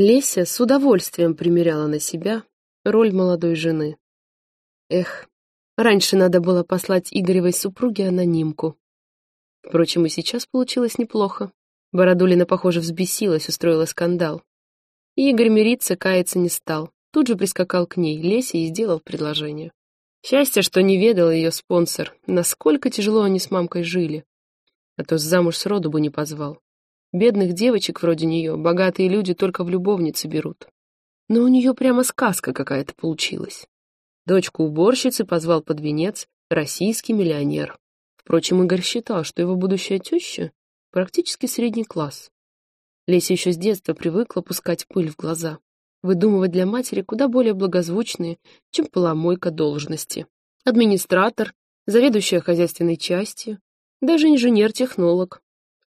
Леся с удовольствием примеряла на себя роль молодой жены. Эх, раньше надо было послать Игоревой супруге анонимку. Впрочем, и сейчас получилось неплохо. Бородулина, похоже, взбесилась, устроила скандал. Игорь мириться, каяться не стал. Тут же прискакал к ней, Лесе, и сделал предложение. Счастье, что не ведал ее спонсор, насколько тяжело они с мамкой жили. А то замуж сроду бы не позвал. Бедных девочек вроде нее богатые люди только в любовницы берут. Но у нее прямо сказка какая-то получилась. Дочку уборщицы позвал под венец российский миллионер. Впрочем, Игорь считал, что его будущая теща практически средний класс. Леся еще с детства привыкла пускать пыль в глаза, выдумывать для матери куда более благозвучные, чем поломойка должности. Администратор, заведующая хозяйственной частью, даже инженер-технолог.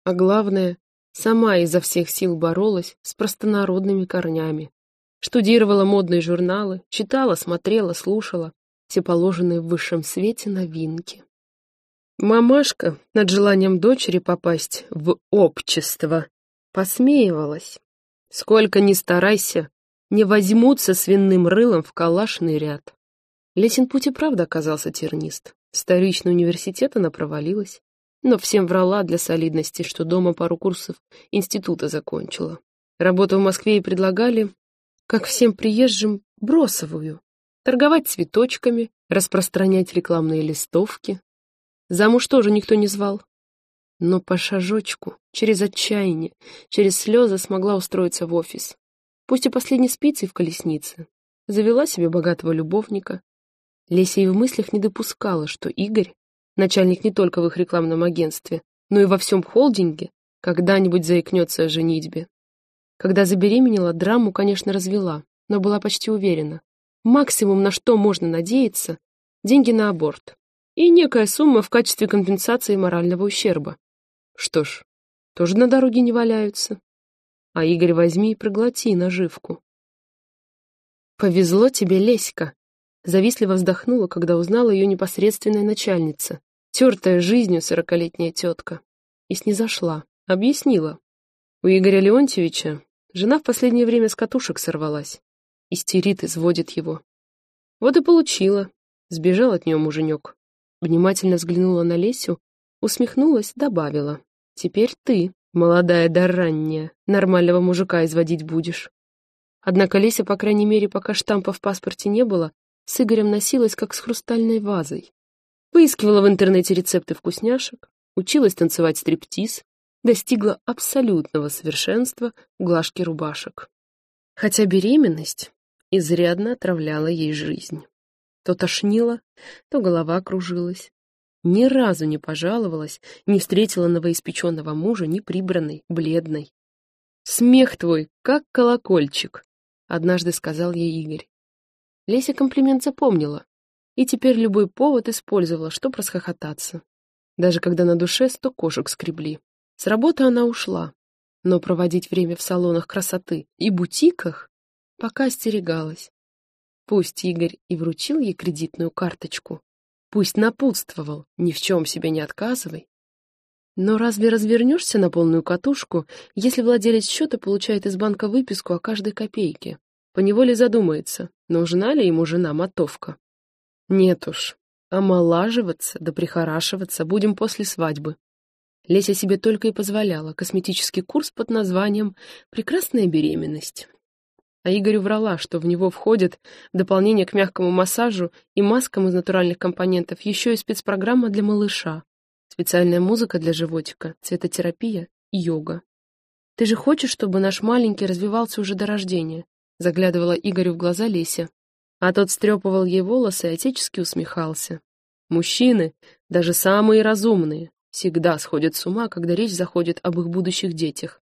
А главное, сама изо всех сил боролась с простонародными корнями. Штудировала модные журналы, читала, смотрела, слушала все положенные в высшем свете новинки. Мамашка над желанием дочери попасть в общество Посмеивалась. Сколько ни старайся, не возьмутся свиным рылом в калашный ряд. Лесин путь и правда оказался тернист. Вторичный университет она провалилась, но всем врала для солидности, что дома пару курсов института закончила. Работу в Москве ей предлагали, как всем приезжим, бросовую. Торговать цветочками, распространять рекламные листовки. Замуж тоже никто не звал. Но по шажочку, через отчаяние, через слезы смогла устроиться в офис. Пусть и последней спицей в колеснице. Завела себе богатого любовника. Леся и в мыслях не допускала, что Игорь, начальник не только в их рекламном агентстве, но и во всем холдинге, когда-нибудь заикнется о женитьбе. Когда забеременела, драму, конечно, развела, но была почти уверена. Максимум, на что можно надеяться, деньги на аборт и некая сумма в качестве компенсации морального ущерба. Что ж, тоже на дороге не валяются. А Игорь возьми и проглоти наживку. Повезло тебе, Леська. Завистливо вздохнула, когда узнала ее непосредственная начальница, тертая жизнью сорокалетняя тетка. И снизошла, объяснила. У Игоря Леонтьевича жена в последнее время с катушек сорвалась. Истерит, изводит его. Вот и получила. Сбежал от нее муженек. Внимательно взглянула на Лесю, усмехнулась, добавила. Теперь ты, молодая да ранняя, нормального мужика изводить будешь. Однако Леся, по крайней мере, пока штампа в паспорте не было, с Игорем носилась, как с хрустальной вазой. Выискивала в интернете рецепты вкусняшек, училась танцевать стриптиз, достигла абсолютного совершенства в глажке рубашек. Хотя беременность изрядно отравляла ей жизнь. То тошнило, то голова кружилась, ни разу не пожаловалась, не встретила новоиспеченного мужа ни прибранной, бледной. «Смех твой, как колокольчик», — однажды сказал ей Игорь. Леся комплимент запомнила, и теперь любой повод использовала, чтобы расхохотаться. Даже когда на душе сто кошек скребли. С работы она ушла, но проводить время в салонах красоты и бутиках пока остерегалась. Пусть Игорь и вручил ей кредитную карточку, Пусть напутствовал, ни в чем себе не отказывай. Но разве развернешься на полную катушку, если владелец счета получает из банка выписку о каждой копейке? Поневоле задумается, нужна ли ему жена-мотовка. Нет уж, омолаживаться да прихорашиваться будем после свадьбы. Леся себе только и позволяла косметический курс под названием «Прекрасная беременность». А Игорю врала, что в него входит, в дополнение к мягкому массажу и маскам из натуральных компонентов, еще и спецпрограмма для малыша, специальная музыка для животика, цветотерапия и йога. «Ты же хочешь, чтобы наш маленький развивался уже до рождения?» Заглядывала Игорю в глаза Леся. А тот стрепывал ей волосы и отечески усмехался. Мужчины, даже самые разумные, всегда сходят с ума, когда речь заходит об их будущих детях.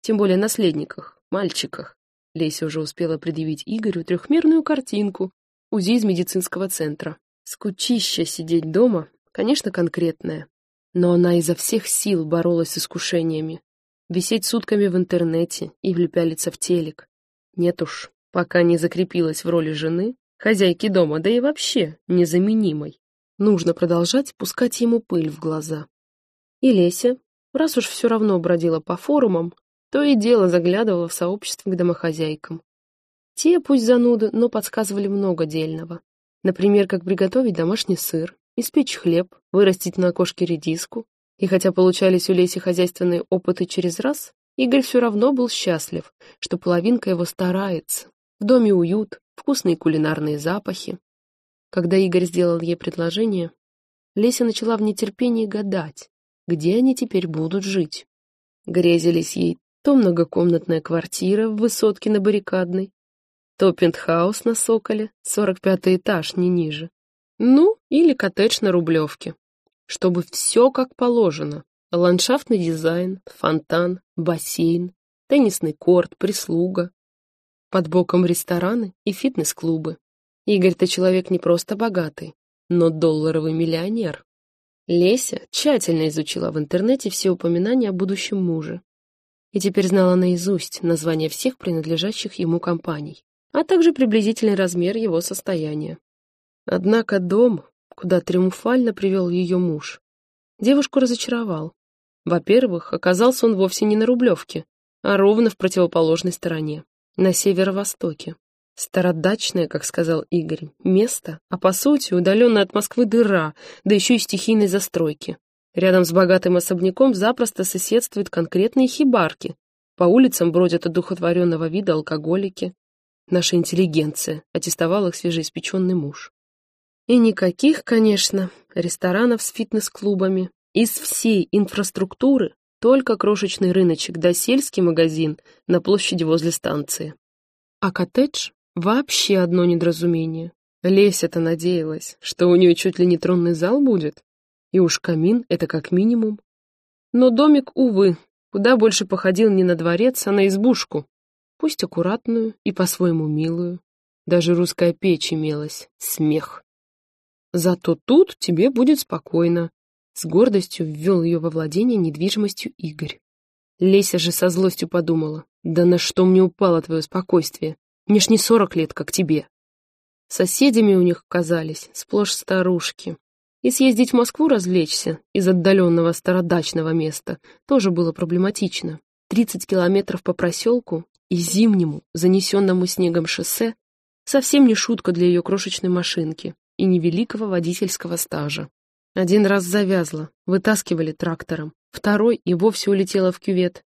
Тем более наследниках, мальчиках. Леся уже успела предъявить Игорю трехмерную картинку УЗИ из медицинского центра. Скучища сидеть дома, конечно, конкретная, но она изо всех сил боролась с искушениями. Висеть сутками в интернете и влюпялиться в телек. Нет уж, пока не закрепилась в роли жены, хозяйки дома, да и вообще незаменимой. Нужно продолжать пускать ему пыль в глаза. И Леся, раз уж все равно бродила по форумам, то и дело заглядывала в сообщество к домохозяйкам. Те, пусть зануды, но подсказывали много дельного. Например, как приготовить домашний сыр, испечь хлеб, вырастить на окошке редиску. И хотя получались у Леси хозяйственные опыты через раз, Игорь все равно был счастлив, что половинка его старается. В доме уют, вкусные кулинарные запахи. Когда Игорь сделал ей предложение, Леся начала в нетерпении гадать, где они теперь будут жить. Грезились ей то многокомнатная квартира в высотке на Баррикадной, то пентхаус на Соколе, 45 этаж, не ниже. Ну, или коттедж на Рублевке. Чтобы все как положено. Ландшафтный дизайн, фонтан, бассейн, теннисный корт, прислуга. Под боком рестораны и фитнес-клубы. Игорь-то человек не просто богатый, но долларовый миллионер. Леся тщательно изучила в интернете все упоминания о будущем муже и теперь знала наизусть названия всех принадлежащих ему компаний, а также приблизительный размер его состояния. Однако дом, куда триумфально привел ее муж, девушку разочаровал. Во-первых, оказался он вовсе не на Рублевке, а ровно в противоположной стороне, на северо-востоке. Стародачное, как сказал Игорь, место, а по сути удаленная от Москвы дыра, да еще и стихийной застройки. Рядом с богатым особняком запросто соседствуют конкретные хибарки. По улицам бродят одухотворенного вида алкоголики. Наша интеллигенция, аттестовал их свежеиспеченный муж. И никаких, конечно, ресторанов с фитнес-клубами. Из всей инфраструктуры только крошечный рыночек да сельский магазин на площади возле станции. А коттедж — вообще одно недоразумение. Леся-то надеялась, что у нее чуть ли не тронный зал будет. И уж камин — это как минимум. Но домик, увы, куда больше походил не на дворец, а на избушку. Пусть аккуратную и по-своему милую. Даже русская печь имелась. Смех. Зато тут тебе будет спокойно. С гордостью ввел ее во владение недвижимостью Игорь. Леся же со злостью подумала. Да на что мне упало твое спокойствие? Мне ж не сорок лет, как тебе. Соседями у них казались сплошь старушки, и съездить в Москву развлечься из отдаленного стародачного места тоже было проблематично. 30 километров по проселку и зимнему, занесенному снегом шоссе совсем не шутка для ее крошечной машинки и невеликого водительского стажа. Один раз завязла, вытаскивали трактором, второй и вовсе улетела в кювет.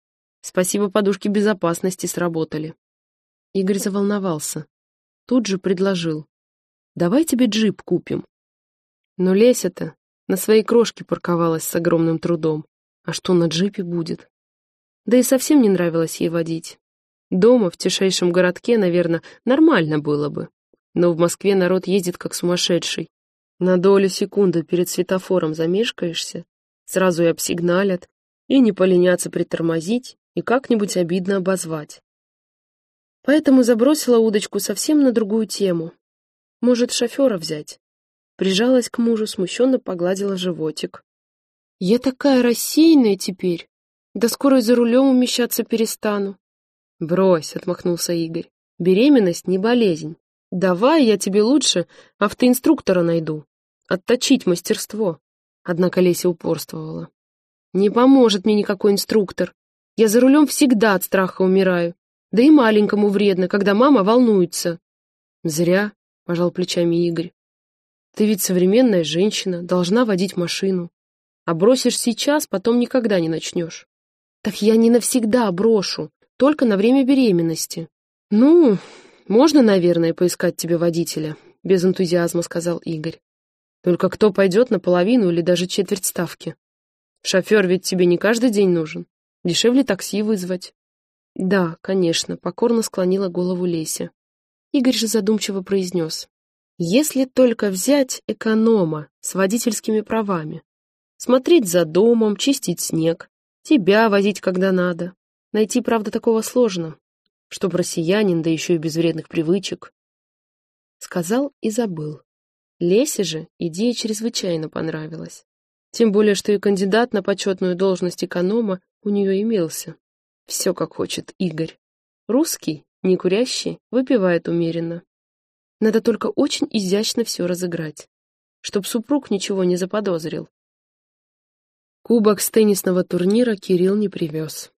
Спасибо, подушки безопасности сработали. Игорь заволновался. Тут же предложил. «Давай тебе джип купим. Но Леся-то на своей крошке парковалась с огромным трудом. А что на джипе будет? Да и совсем не нравилось ей водить. Дома, в тишайшем городке, наверное, нормально было бы. Но в Москве народ ездит как сумасшедший. На долю секунды перед светофором замешкаешься, сразу и обсигналят, и не поленятся притормозить и как-нибудь обидно обозвать. Поэтому забросила удочку совсем на другую тему. Может, шофера взять? Прижалась к мужу, смущенно погладила животик. «Я такая рассеянная теперь. Да скоро за рулем умещаться перестану». «Брось», — отмахнулся Игорь. «Беременность не болезнь. Давай я тебе лучше автоинструктора найду. Отточить мастерство». Однако Леся упорствовала. «Не поможет мне никакой инструктор. Я за рулем всегда от страха умираю. Да и маленькому вредно, когда мама волнуется». «Зря», — пожал плечами Игорь. Ты ведь современная женщина, должна водить машину. А бросишь сейчас, потом никогда не начнешь. Так я не навсегда брошу, только на время беременности. Ну, можно, наверное, поискать тебе водителя, без энтузиазма сказал Игорь. Только кто пойдет на половину или даже четверть ставки? Шофер ведь тебе не каждый день нужен. Дешевле такси вызвать. Да, конечно, покорно склонила голову Леся. Игорь же задумчиво произнес. Если только взять эконома с водительскими правами. Смотреть за домом, чистить снег, тебя возить, когда надо. Найти, правда, такого сложно. Чтоб россиянин, да еще и без вредных привычек. Сказал и забыл. Лесе же идея чрезвычайно понравилась. Тем более, что и кандидат на почетную должность эконома у нее имелся. Все, как хочет Игорь. Русский, не курящий, выпивает умеренно. Надо только очень изящно все разыграть, чтоб супруг ничего не заподозрил. Кубок с теннисного турнира Кирилл не привез.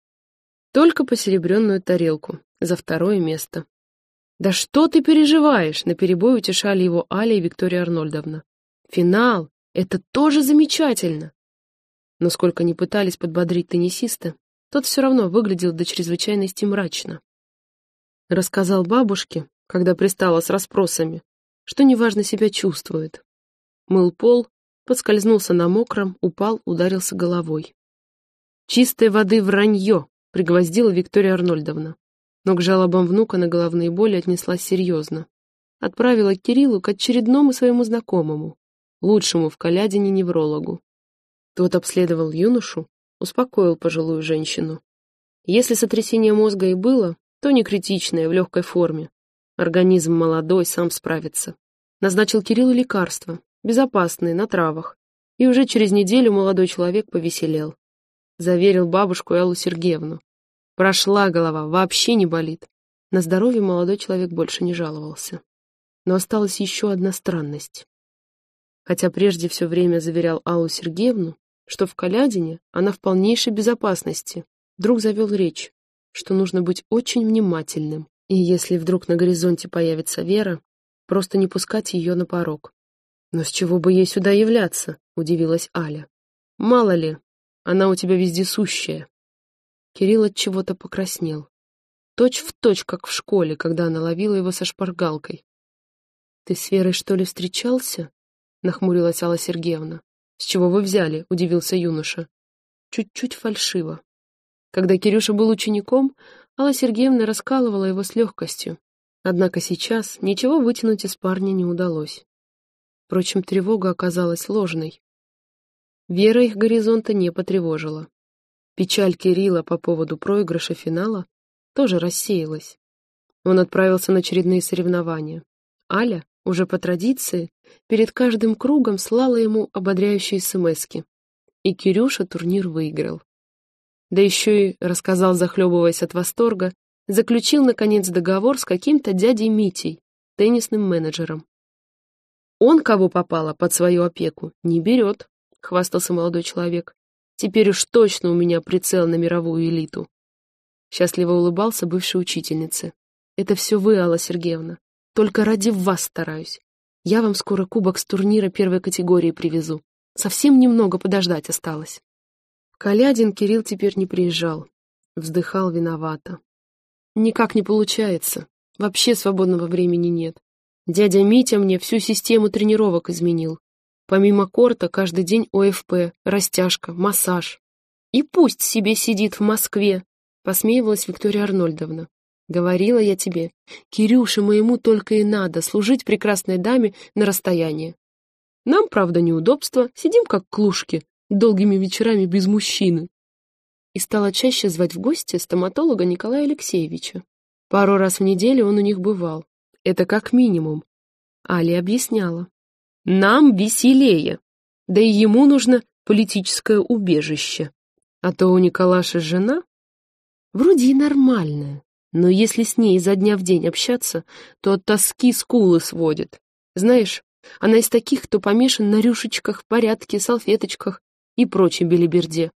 Только посеребренную тарелку. За второе место. «Да что ты переживаешь?» — наперебой утешали его Аля и Виктория Арнольдовна. «Финал! Это тоже замечательно!» Но сколько ни пытались подбодрить теннисиста, тот все равно выглядел до чрезвычайности мрачно. Рассказал бабушке, когда пристала с расспросами, что неважно себя чувствует. Мыл пол, подскользнулся на мокром, упал, ударился головой. «Чистой воды вранье!» — пригвоздила Виктория Арнольдовна. Но к жалобам внука на головные боли отнеслась серьезно. Отправила Кириллу к очередному своему знакомому, лучшему в Калядине неврологу. Тот обследовал юношу, успокоил пожилую женщину. Если сотрясение мозга и было, то не критичное, в легкой форме. Организм молодой, сам справится. Назначил Кириллу лекарства, безопасные, на травах. И уже через неделю молодой человек повеселел. Заверил бабушку Эллу Сергеевну. Прошла голова, вообще не болит. На здоровье молодой человек больше не жаловался. Но осталась еще одна странность. Хотя прежде все время заверял Аллу Сергеевну, что в Калядине она в полнейшей безопасности. Вдруг завел речь, что нужно быть очень внимательным, и если вдруг на горизонте появится Вера, просто не пускать ее на порог. «Но с чего бы ей сюда являться?» — удивилась Аля. «Мало ли, она у тебя вездесущая». Кирилл от чего-то покраснел. Точь в точь, как в школе, когда она ловила его со шпаргалкой. «Ты с Верой, что ли, встречался?» — нахмурилась Алла Сергеевна. «С чего вы взяли?» — удивился юноша. Чуть-чуть фальшиво. Когда Кирюша был учеником, Алла Сергеевна раскалывала его с легкостью. Однако сейчас ничего вытянуть из парня не удалось. Впрочем, тревога оказалась ложной. Вера их горизонта не потревожила. Печаль Кирилла по поводу проигрыша финала тоже рассеялась. Он отправился на очередные соревнования. Аля, уже по традиции, перед каждым кругом слала ему ободряющие смски. И Кирюша турнир выиграл. Да еще и рассказал, захлебываясь от восторга, заключил, наконец, договор с каким-то дядей Митей, теннисным менеджером. «Он, кого попало, под свою опеку, не берет», — хвастался молодой человек. «Теперь уж точно у меня прицел на мировую элиту». Счастливо улыбался бывшей учительнице. «Это все вы, Алла Сергеевна. Только ради вас стараюсь. Я вам скоро кубок с турнира первой категории привезу. Совсем немного подождать осталось. Калядин Кирилл теперь не приезжал. Вздыхал виновато. Никак не получается. Вообще свободного времени нет. Дядя Митя мне всю систему тренировок изменил. Помимо корта, каждый день ОФП, растяжка, массаж. И пусть себе сидит в Москве, посмеивалась Виктория Арнольдовна. Говорила я тебе, Кирюше моему только и надо служить прекрасной даме на расстоянии. Нам, правда, неудобство, сидим как клушки, долгими вечерами без мужчины. И стала чаще звать в гости стоматолога Николая Алексеевича. Пару раз в неделю он у них бывал. Это как минимум. Али объясняла. Нам веселее. Да и ему нужно политическое убежище. А то у Николаши жена вроде и нормальная, но если с ней изо дня в день общаться, то от тоски скулы сводит. Знаешь, она из таких, кто помешан на рюшечках, порядке, салфеточках и прочей белиберде.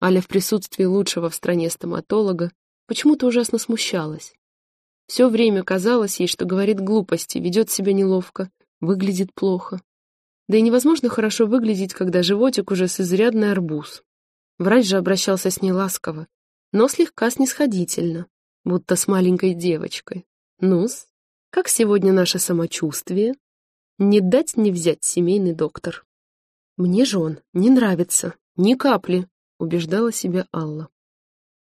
Аля в присутствии лучшего в стране стоматолога почему-то ужасно смущалась. Все время казалось ей, что говорит глупости, ведет себя неловко, выглядит плохо. Да и невозможно хорошо выглядеть, когда животик уже с изрядный арбуз. Врач же обращался с ней ласково, но слегка снисходительно будто с маленькой девочкой. Нус, как сегодня наше самочувствие? Не дать не взять семейный доктор. Мне же он не нравится, ни капли, убеждала себя Алла.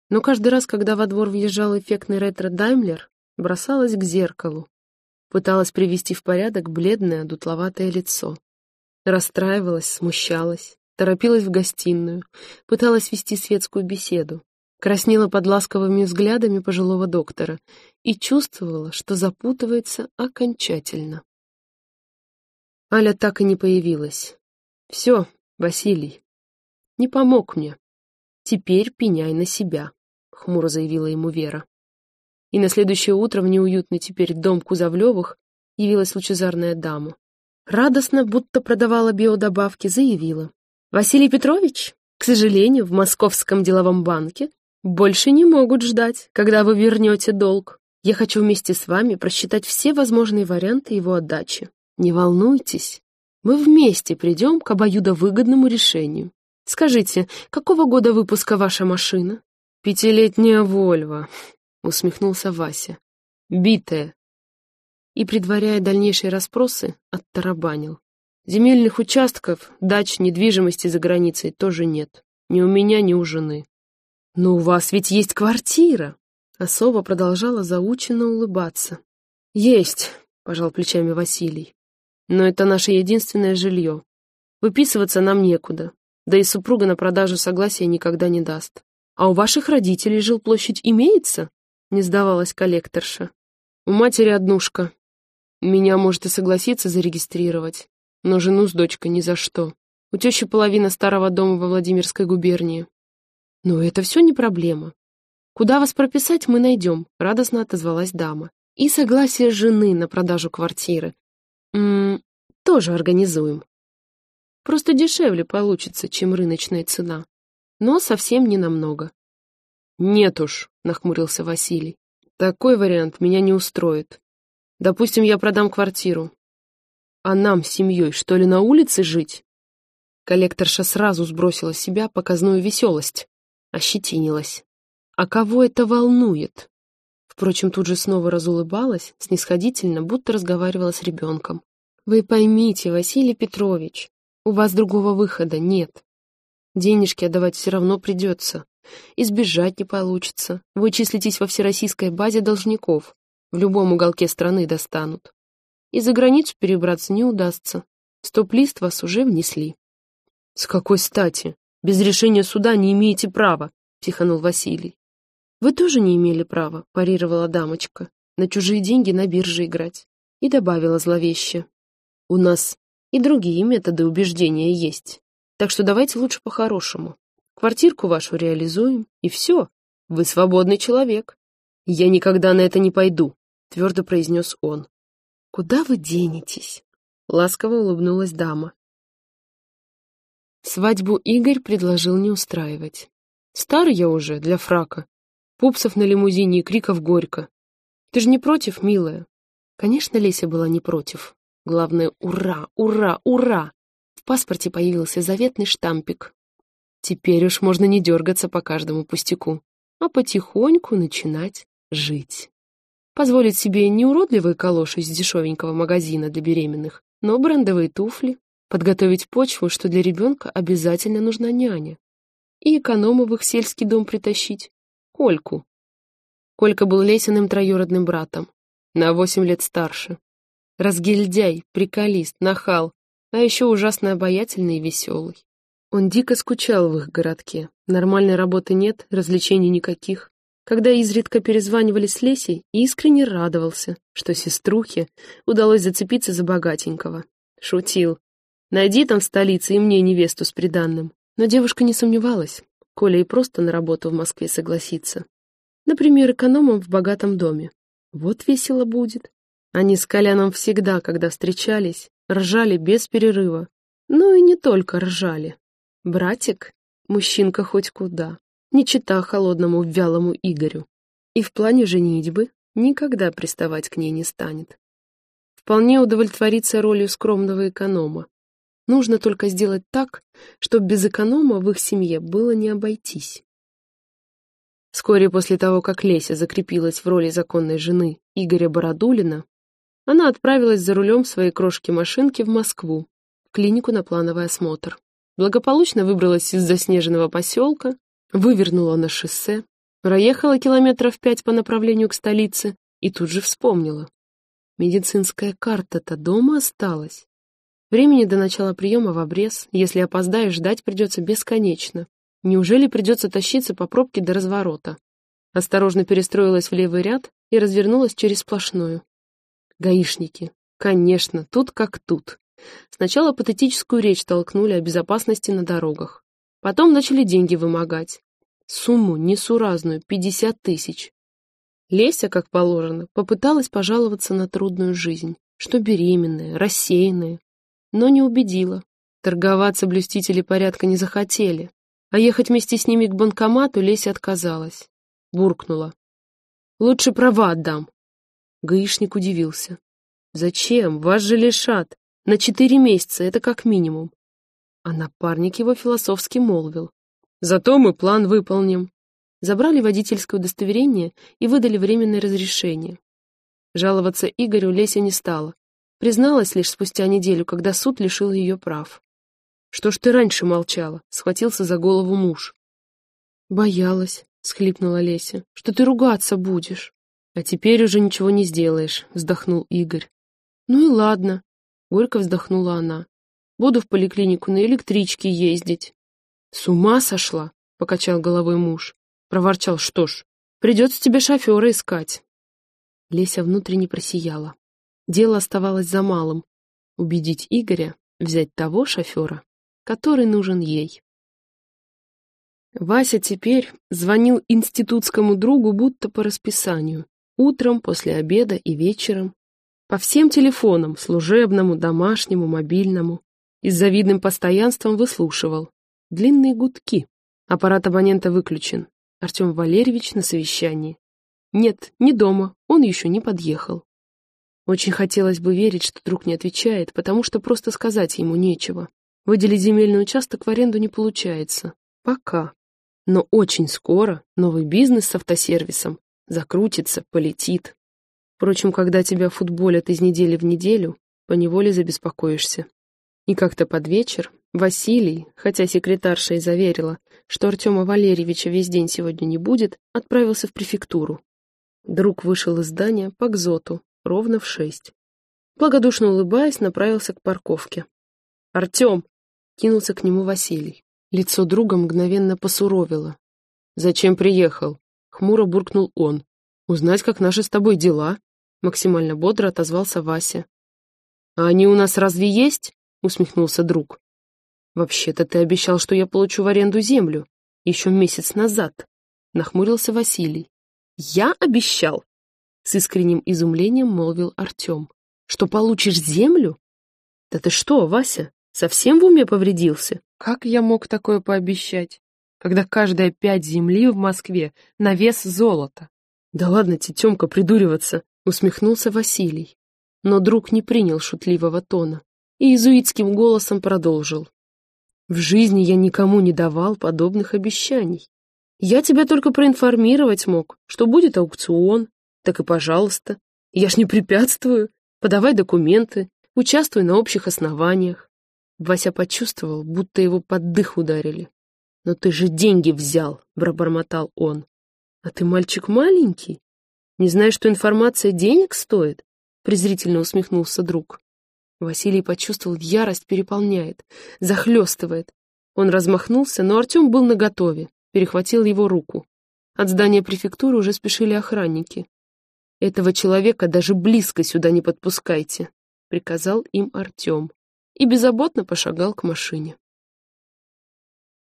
Но каждый раз, когда во двор въезжал эффектный ретро-даймлер, бросалась к зеркалу, пыталась привести в порядок бледное, дутловатое лицо. Расстраивалась, смущалась, торопилась в гостиную, пыталась вести светскую беседу краснела под ласковыми взглядами пожилого доктора и чувствовала, что запутывается окончательно. Аля так и не появилась. «Все, Василий, не помог мне. Теперь пеняй на себя», — хмуро заявила ему Вера. И на следующее утро в неуютный теперь дом Кузовлевых явилась лучезарная дама. Радостно, будто продавала биодобавки, заявила. «Василий Петрович, к сожалению, в Московском деловом банке больше не могут ждать, когда вы вернете долг. Я хочу вместе с вами просчитать все возможные варианты его отдачи. Не волнуйтесь, мы вместе придем к обоюдовыгодному решению. Скажите, какого года выпуска ваша машина? Пятилетняя Вольва, усмехнулся Вася. Битая. И, предваряя дальнейшие расспросы, оттарабанил. Земельных участков, дач, недвижимости за границей тоже нет. Ни у меня, ни у жены. Но у вас ведь есть квартира. Особо продолжала заученно улыбаться. Есть, пожал плечами Василий. Но это наше единственное жилье. Выписываться нам некуда. Да и супруга на продажу согласия никогда не даст. А у ваших родителей жилплощадь имеется? Не сдавалась коллекторша. У матери однушка. Меня может и согласиться зарегистрировать, но жену с дочкой ни за что. У тещи половина старого дома во Владимирской губернии. Но это все не проблема. Куда вас прописать, мы найдем, радостно отозвалась дама. И согласие жены на продажу квартиры. М -м, тоже организуем. Просто дешевле получится, чем рыночная цена. Но совсем не намного. Нет уж, нахмурился Василий. Такой вариант меня не устроит. Допустим, я продам квартиру. А нам семьей, что ли, на улице жить? Коллекторша сразу сбросила с себя показную веселость. Ощетинилась. А кого это волнует? Впрочем, тут же снова разулыбалась, снисходительно, будто разговаривала с ребенком. Вы поймите, Василий Петрович, у вас другого выхода нет. Денежки отдавать все равно придется. Избежать не получится. Вы числитесь во всероссийской базе должников. В любом уголке страны достанут. И за границу перебраться не удастся. Стоп-лист вас уже внесли. — С какой стати? Без решения суда не имеете права, — психанул Василий. — Вы тоже не имели права, — парировала дамочка, — на чужие деньги на бирже играть. И добавила зловеще. — У нас и другие методы убеждения есть. Так что давайте лучше по-хорошему. Квартирку вашу реализуем, и все. Вы свободный человек. Я никогда на это не пойду, твердо произнес он. Куда вы денетесь? Ласково улыбнулась дама. Свадьбу Игорь предложил не устраивать. Старый я уже для фрака. Пупсов на лимузине и криков горько. Ты же не против, милая? Конечно, Леся была не против. Главное, ура, ура, ура! В паспорте появился заветный штампик Теперь уж можно не дергаться по каждому пустяку, а потихоньку начинать жить. Позволить себе не уродливые калоши из дешевенького магазина для беременных, но брендовые туфли, подготовить почву, что для ребенка обязательно нужна няня. И эконома в их сельский дом притащить. Кольку. Колька был Лесиным троюродным братом, на восемь лет старше. Разгильдяй, приколист, нахал, а еще ужасно обаятельный и веселый. Он дико скучал в их городке. Нормальной работы нет, развлечений никаких. Когда изредка перезванивали с Лесей, искренне радовался, что сеструхе удалось зацепиться за богатенького. Шутил. «Найди там в столице и мне невесту с приданным». Но девушка не сомневалась. Коля и просто на работу в Москве согласится. Например, экономом в богатом доме. Вот весело будет. Они с Коляном всегда, когда встречались, ржали без перерыва. Ну и не только ржали. Братик, мужчинка хоть куда, не чита холодному вялому Игорю. И в плане женитьбы никогда приставать к ней не станет. Вполне удовлетвориться ролью скромного эконома. Нужно только сделать так, чтобы без эконома в их семье было не обойтись. Вскоре после того, как Леся закрепилась в роли законной жены Игоря Бородулина, она отправилась за рулем своей крошки-машинки в Москву, в клинику на плановый осмотр благополучно выбралась из заснеженного поселка, вывернула на шоссе, проехала километров пять по направлению к столице и тут же вспомнила. Медицинская карта-то дома осталась. Времени до начала приема в обрез, если опоздаешь, ждать придется бесконечно. Неужели придется тащиться по пробке до разворота? Осторожно перестроилась в левый ряд и развернулась через сплошную. Гаишники. Конечно, тут как тут. Сначала патетическую речь толкнули о безопасности на дорогах. Потом начали деньги вымогать. Сумму несуразную — пятьдесят тысяч. Леся, как положено, попыталась пожаловаться на трудную жизнь, что беременная, рассеянная, но не убедила. Торговаться блюстители порядка не захотели. А ехать вместе с ними к банкомату Леся отказалась. Буркнула. «Лучше права отдам». Гаишник удивился. «Зачем? Вас же лишат. На четыре месяца, это как минимум». А напарник его философски молвил. «Зато мы план выполним». Забрали водительское удостоверение и выдали временное разрешение. Жаловаться Игорю Леся не стала. Призналась лишь спустя неделю, когда суд лишил ее прав. «Что ж ты раньше молчала?» — схватился за голову муж. «Боялась», — схлипнула Леся, — «что ты ругаться будешь». «А теперь уже ничего не сделаешь», — вздохнул Игорь. «Ну и ладно», — горько вздохнула она. «Буду в поликлинику на электричке ездить». «С ума сошла?» — покачал головой муж. Проворчал, что ж, придется тебе шофера искать. Леся внутренне просияла. Дело оставалось за малым — убедить Игоря взять того шофера, который нужен ей. Вася теперь звонил институтскому другу будто по расписанию, утром, после обеда и вечером, по всем телефонам, служебному, домашнему, мобильному, и с завидным постоянством выслушивал. Длинные гудки. Аппарат абонента выключен. Артем Валерьевич на совещании. Нет, не дома, он еще не подъехал. Очень хотелось бы верить, что друг не отвечает, потому что просто сказать ему нечего. Выделить земельный участок в аренду не получается. Пока. Но очень скоро новый бизнес с автосервисом закрутится, полетит. Впрочем, когда тебя футболят из недели в неделю, поневоле забеспокоишься. И как-то под вечер Василий, хотя секретарша и заверила, что Артема Валерьевича весь день сегодня не будет, отправился в префектуру. Друг вышел из здания по Кзоту ровно в шесть. Благодушно улыбаясь, направился к парковке. «Артем!» — кинулся к нему Василий. Лицо друга мгновенно посуровило. «Зачем приехал?» — хмуро буркнул он. «Узнать, как наши с тобой дела?» — максимально бодро отозвался Вася. «А они у нас разве есть?» — усмехнулся друг. «Вообще-то ты обещал, что я получу в аренду землю. Еще месяц назад», — нахмурился Василий. «Я обещал?» — с искренним изумлением молвил Артем. «Что получишь землю? Да ты что, Вася, совсем в уме повредился? Как я мог такое пообещать, когда каждая пять земли в Москве на вес золота?» «Да ладно тебе, Тёмка, придуриваться», — усмехнулся Василий. Но друг не принял шутливого тона и иезуитским голосом продолжил. В жизни я никому не давал подобных обещаний. Я тебя только проинформировать мог, что будет аукцион, так и пожалуйста. Я ж не препятствую. Подавай документы, участвуй на общих основаниях. Вася почувствовал, будто его под дых ударили. «Но ты же деньги взял», — пробормотал он. «А ты мальчик маленький? Не знаешь, что информация денег стоит?» — презрительно усмехнулся друг. Василий почувствовал, ярость переполняет, захлестывает. Он размахнулся, но Артем был наготове, перехватил его руку. От здания префектуры уже спешили охранники. «Этого человека даже близко сюда не подпускайте», — приказал им Артем и беззаботно пошагал к машине.